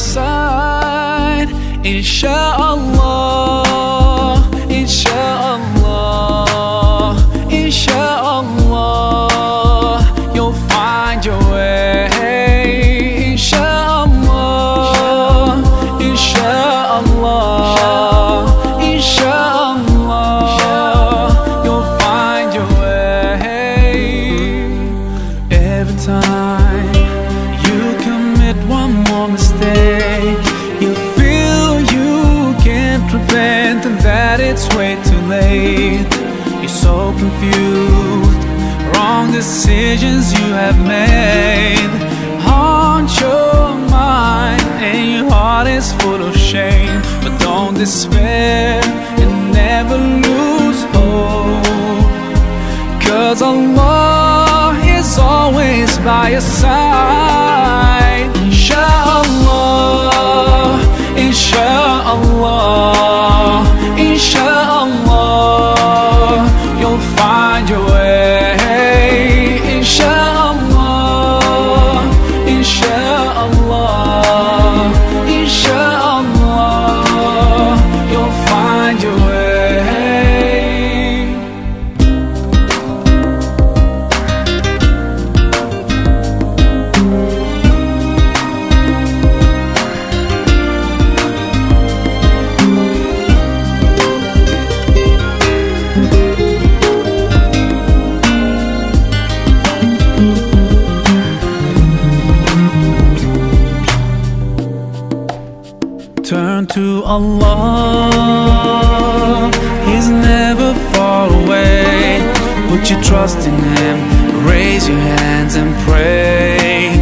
side. Insha'Allah, You're so confused, wrong decisions you have made. Haunt your mind and your heart is full of shame. But don't despair and never lose hope. Cause Allah is always by your side. Insha'Allah, Turn to Allah, He's never far away. Put your trust in Him, raise your hands and pray.